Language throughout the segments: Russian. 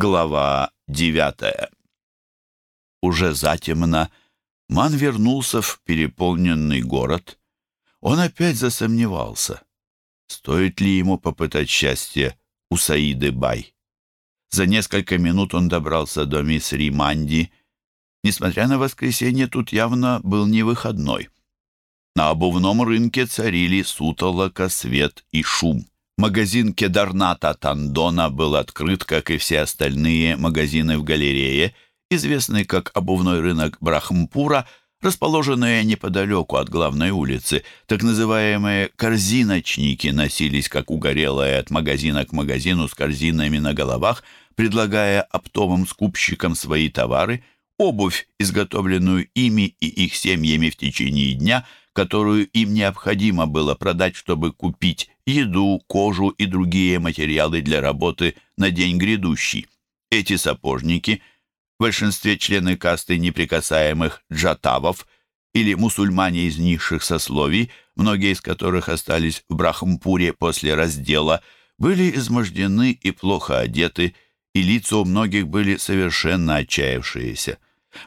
Глава девятая. Уже затемно Ман вернулся в переполненный город. Он опять засомневался, стоит ли ему попытать счастье у Саиды Бай. За несколько минут он добрался до мисс Риманди. Несмотря на воскресенье, тут явно был не выходной. На обувном рынке царили сутолока, свет и шум. Магазин Кедарната Тандона был открыт, как и все остальные магазины в галерее, известный как обувной рынок Брахмпура, расположенные неподалеку от главной улицы. Так называемые «корзиночники» носились, как угорелые, от магазина к магазину с корзинами на головах, предлагая оптовым скупщикам свои товары, обувь, изготовленную ими и их семьями в течение дня – которую им необходимо было продать, чтобы купить еду, кожу и другие материалы для работы на день грядущий. Эти сапожники, в большинстве члены касты неприкасаемых джатавов или мусульмане из низших сословий, многие из которых остались в Брахмпуре после раздела, были измождены и плохо одеты, и лица у многих были совершенно отчаявшиеся.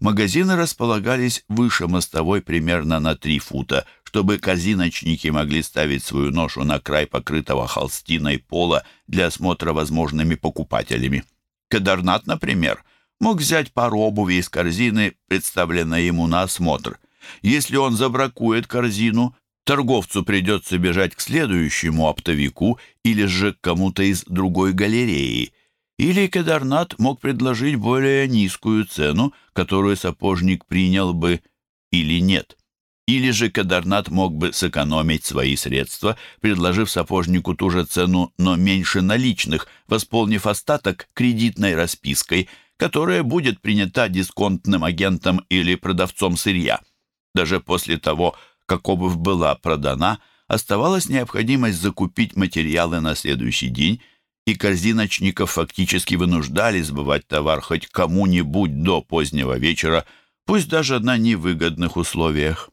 Магазины располагались выше мостовой примерно на три фута, чтобы корзиночники могли ставить свою ношу на край покрытого холстиной пола для осмотра возможными покупателями. Кадарнат, например, мог взять пару обуви из корзины, представленной ему на осмотр. Если он забракует корзину, торговцу придется бежать к следующему оптовику или же к кому-то из другой галереи – или Кедарнат мог предложить более низкую цену, которую сапожник принял бы или нет. Или же Кадарнат мог бы сэкономить свои средства, предложив сапожнику ту же цену, но меньше наличных, восполнив остаток кредитной распиской, которая будет принята дисконтным агентом или продавцом сырья. Даже после того, как обувь была продана, оставалась необходимость закупить материалы на следующий день, и корзиночников фактически вынуждали сбывать товар хоть кому-нибудь до позднего вечера, пусть даже на невыгодных условиях.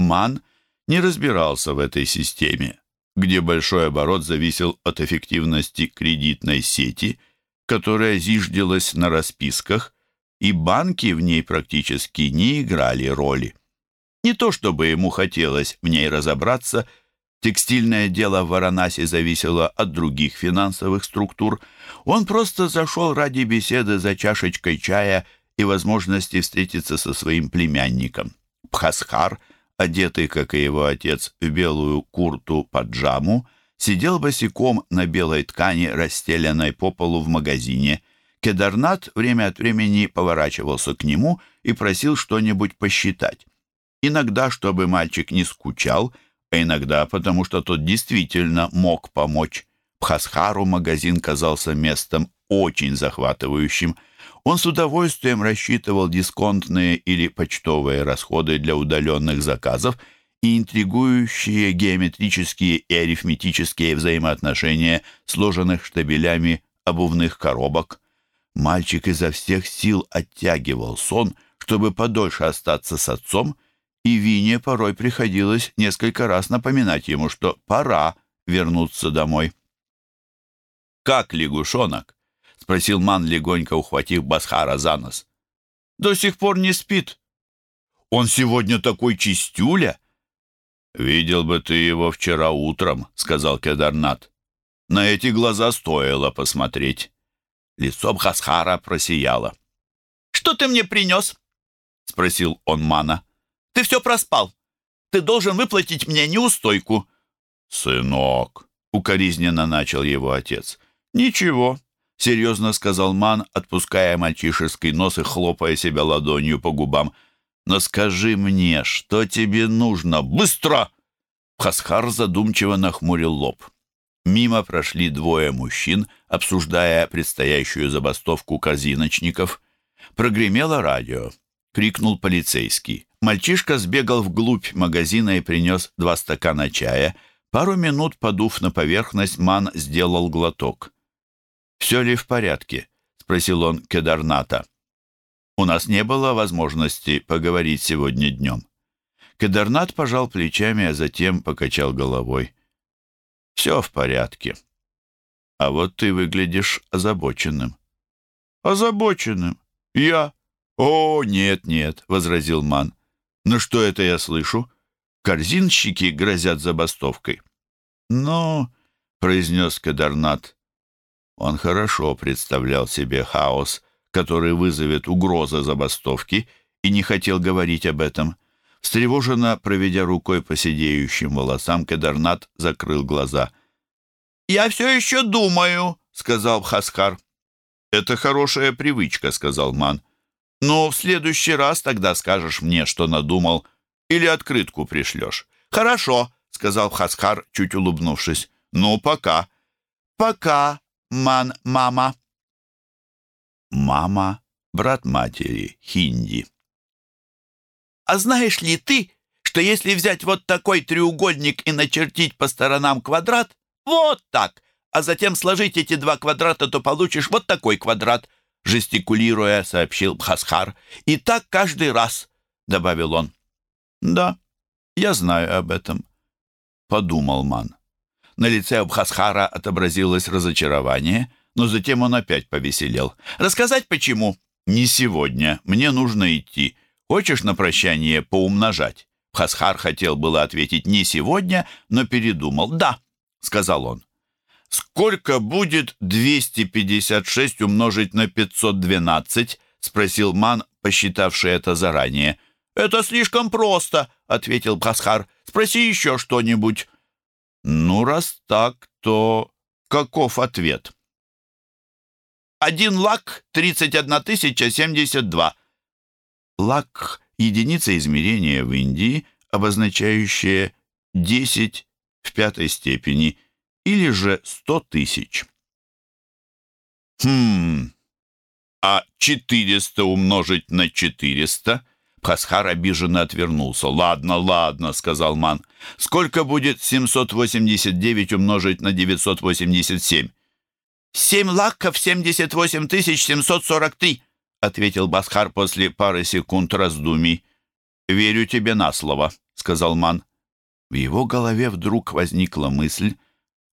Ман не разбирался в этой системе, где большой оборот зависел от эффективности кредитной сети, которая зиждилась на расписках, и банки в ней практически не играли роли. Не то чтобы ему хотелось в ней разобраться – Текстильное дело в Варанаси зависело от других финансовых структур. Он просто зашел ради беседы за чашечкой чая и возможности встретиться со своим племянником. Пхасхар, одетый, как и его отец, в белую курту-паджаму, сидел босиком на белой ткани, расстеленной по полу в магазине. Кедарнат время от времени поворачивался к нему и просил что-нибудь посчитать. Иногда, чтобы мальчик не скучал, а иногда потому, что тот действительно мог помочь. Пхасхару магазин казался местом очень захватывающим. Он с удовольствием рассчитывал дисконтные или почтовые расходы для удаленных заказов и интригующие геометрические и арифметические взаимоотношения сложенных штабелями обувных коробок. Мальчик изо всех сил оттягивал сон, чтобы подольше остаться с отцом, и Вине порой приходилось несколько раз напоминать ему, что пора вернуться домой. «Как лягушонок?» — спросил Ман, легонько ухватив Басхара за нос. «До сих пор не спит. Он сегодня такой чистюля!» «Видел бы ты его вчера утром», — сказал Кедарнат. «На эти глаза стоило посмотреть». Лицо Бхасхара просияло. «Что ты мне принес?» — спросил он Мана. Ты все проспал. Ты должен выплатить мне неустойку». «Сынок», — укоризненно начал его отец. «Ничего», — серьезно сказал Ман, отпуская мальчишеский нос и хлопая себя ладонью по губам. «Но скажи мне, что тебе нужно? Быстро!» Хасхар задумчиво нахмурил лоб. Мимо прошли двое мужчин, обсуждая предстоящую забастовку корзиночников. Прогремело радио. Крикнул полицейский. Мальчишка сбегал вглубь магазина и принес два стакана чая. Пару минут, подув на поверхность, Ман сделал глоток. «Все ли в порядке?» — спросил он Кедарната. «У нас не было возможности поговорить сегодня днем». Кедарнат пожал плечами, а затем покачал головой. «Все в порядке. А вот ты выглядишь озабоченным». Озабоченным. Я? О, нет, нет, возразил Ман. Ну что это я слышу? Корзинщики грозят забастовкой. Ну, произнес Кадарнат. Он хорошо представлял себе хаос, который вызовет угроза забастовки, и не хотел говорить об этом. Встревоженно, проведя рукой по сидеющим волосам, Кадарнат закрыл глаза. «Я все еще думаю», — сказал Бхасхар. «Это хорошая привычка», — сказал Ман. «Но в следующий раз тогда скажешь мне, что надумал, или открытку пришлешь». «Хорошо», — сказал Бхасхар, чуть улыбнувшись. «Ну, пока». «Пока, Ман, мама». Мама, брат матери, хинди. «А знаешь ли ты, что если взять вот такой треугольник и начертить по сторонам квадрат, вот так, а затем сложить эти два квадрата, то получишь вот такой квадрат», жестикулируя, сообщил Бхасхар. «И так каждый раз», — добавил он. «Да, я знаю об этом», — подумал Ман. На лице Абхасхара отобразилось разочарование, но затем он опять повеселел. «Рассказать почему?» «Не сегодня. Мне нужно идти. Хочешь на прощание поумножать?» Бхасхар хотел было ответить «не сегодня», но передумал. «Да», — сказал он. «Сколько будет 256 умножить на 512?» — спросил Ман, посчитавший это заранее. «Это слишком просто», — ответил Бхасхар. «Спроси еще что-нибудь». «Ну, раз так, то каков ответ?» «Один лак — 31 тысяча 72». Лак — единица измерения в Индии, обозначающая 10 в пятой степени или же 100 тысяч. «Хм, а 400 умножить на 400?» Пасхар обиженно отвернулся. «Ладно, ладно», — сказал Ман. «Сколько будет 789 умножить на 987?» «Семь лакков 78 тысяч 743», — ответил Басхар после пары секунд раздумий. «Верю тебе на слово», — сказал Ман. В его голове вдруг возникла мысль,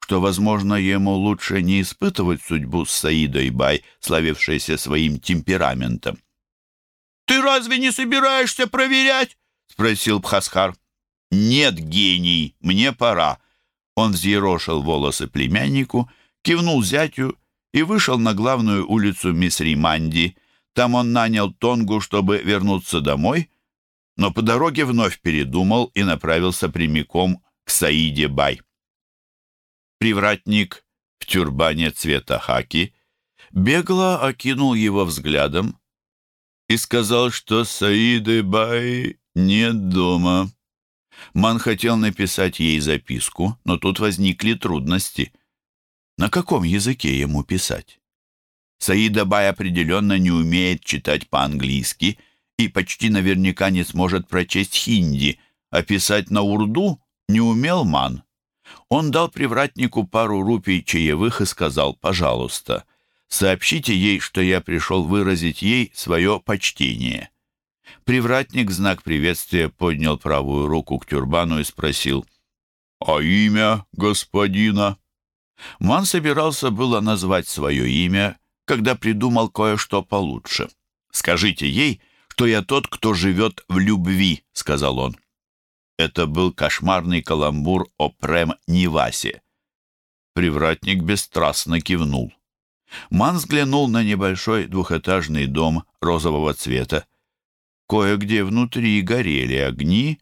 что, возможно, ему лучше не испытывать судьбу с Саидой Бай, славившейся своим темпераментом. «Ты разве не собираешься проверять?» — спросил Бхасхар. «Нет, гений, мне пора». Он взъерошил волосы племяннику, кивнул зятю и вышел на главную улицу Мисриманди. Там он нанял Тонгу, чтобы вернуться домой, но по дороге вновь передумал и направился прямиком к Саиде Бай. Привратник в тюрбане цвета хаки бегло окинул его взглядом, и сказал, что Саиды Бай нет дома. Ман хотел написать ей записку, но тут возникли трудности. На каком языке ему писать? Саида Бай определенно не умеет читать по-английски и почти наверняка не сможет прочесть хинди, а писать на урду не умел Ман. Он дал привратнику пару рупий чаевых и сказал «пожалуйста». Сообщите ей, что я пришел выразить ей свое почтение». Привратник знак приветствия поднял правую руку к тюрбану и спросил, «А имя господина?» Ман собирался было назвать свое имя, когда придумал кое-что получше. «Скажите ей, что я тот, кто живет в любви», — сказал он. Это был кошмарный каламбур о Прем-Нивасе. Привратник бесстрастно кивнул. Ман взглянул на небольшой двухэтажный дом розового цвета. Кое-где внутри горели огни,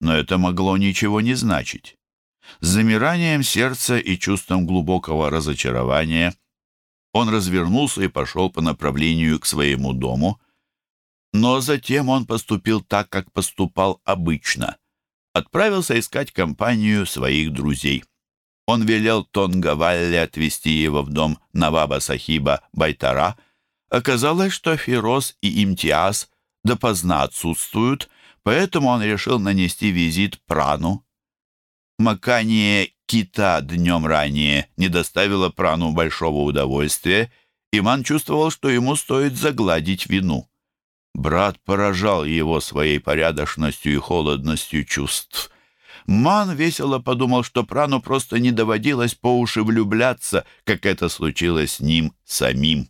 но это могло ничего не значить. С замиранием сердца и чувством глубокого разочарования он развернулся и пошел по направлению к своему дому. Но затем он поступил так, как поступал обычно. Отправился искать компанию своих друзей. Он велел Тонгавалле отвезти его в дом Наваба Сахиба Байтара. Оказалось, что Фироз и Имтиаз допоздна отсутствуют, поэтому он решил нанести визит Прану. Макание кита днем ранее не доставило Прану большого удовольствия, и Ман чувствовал, что ему стоит загладить вину. Брат поражал его своей порядочностью и холодностью чувств. Ман весело подумал, что Прану просто не доводилось по уши влюбляться, как это случилось с ним самим.